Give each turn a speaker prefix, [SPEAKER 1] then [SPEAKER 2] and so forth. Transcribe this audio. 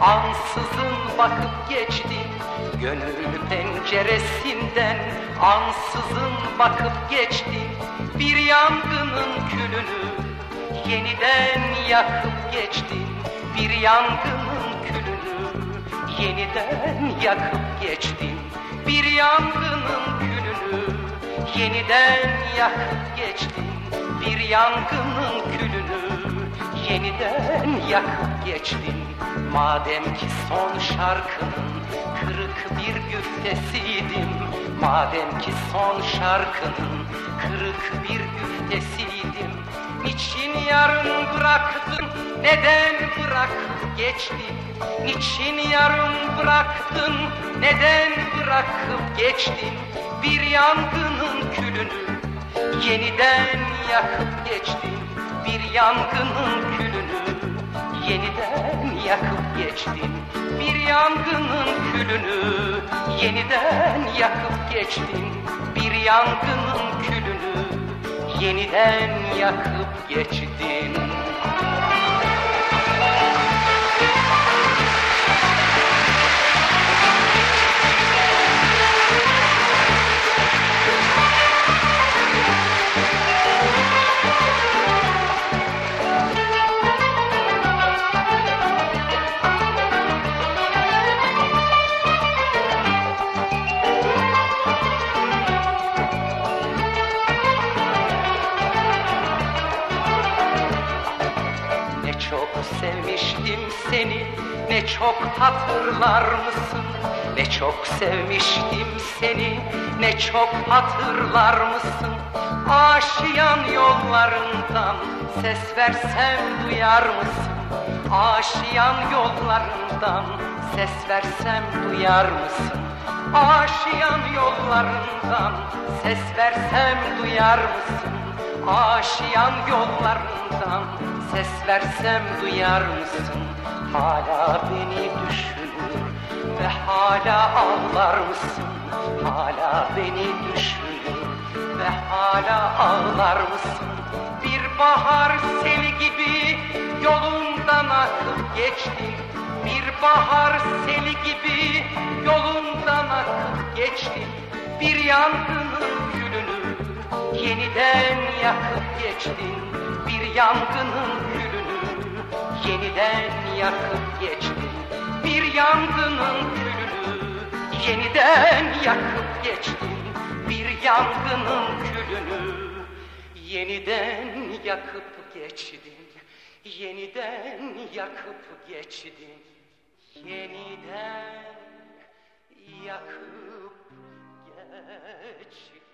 [SPEAKER 1] ansızın bakıp geçtin Gönül penceresinden. Ansızın bakıp geçtin Bir yangının külünü yeniden yakıp geçtin Bir yangının külünü yeniden yakıp geçtin Bir yangının külünü yeniden yakıp geçtin Bir yangının külünü yeniden yakıp geçtin Madem ki son şarkının kırık bir güftesiydim Madem ki son şarkının kırık bir güftesiydim Niçin yarım bıraktın, neden bırakıp geçtin Niçin yarım bıraktın, neden bırakıp geçtin Bir yangının külünü yeniden yakıp geçtin Bir yangının külünü yeniden yakıp geçtin Bir yangının külünü yeniden yakıp geçtin Bir yangının külünü yeniden yakıp geçtin sevmiştim seni. Ne çok hatırlar mısın? Ne çok sevmiştim seni. Ne çok hatırlar mısın? Aşiyan yollarından Ses versem duyar mısın? Aşiyan yollarından Ses versem duyar mısın? Aşiyan yollarından Ses versem duyar mısın? Aşiyan yollarından Ses versem duyar mısın? Hala beni düşünür ve hala ağlar mısın? Hala beni düşünür ve hala ağlar mısın? Bir bahar seli gibi yolundan akıp geçtin. Bir bahar seli gibi yolundan akıp geçtin. Bir yangının külünü yeniden yakıp geçtin bir yangının külünü yeniden yakıp geçtin bir yangının külünü yeniden yakıp geçtin bir yangının külünü yeniden yakıp geçtin yeniden yakıp geçtin yeniden yakıp geçtin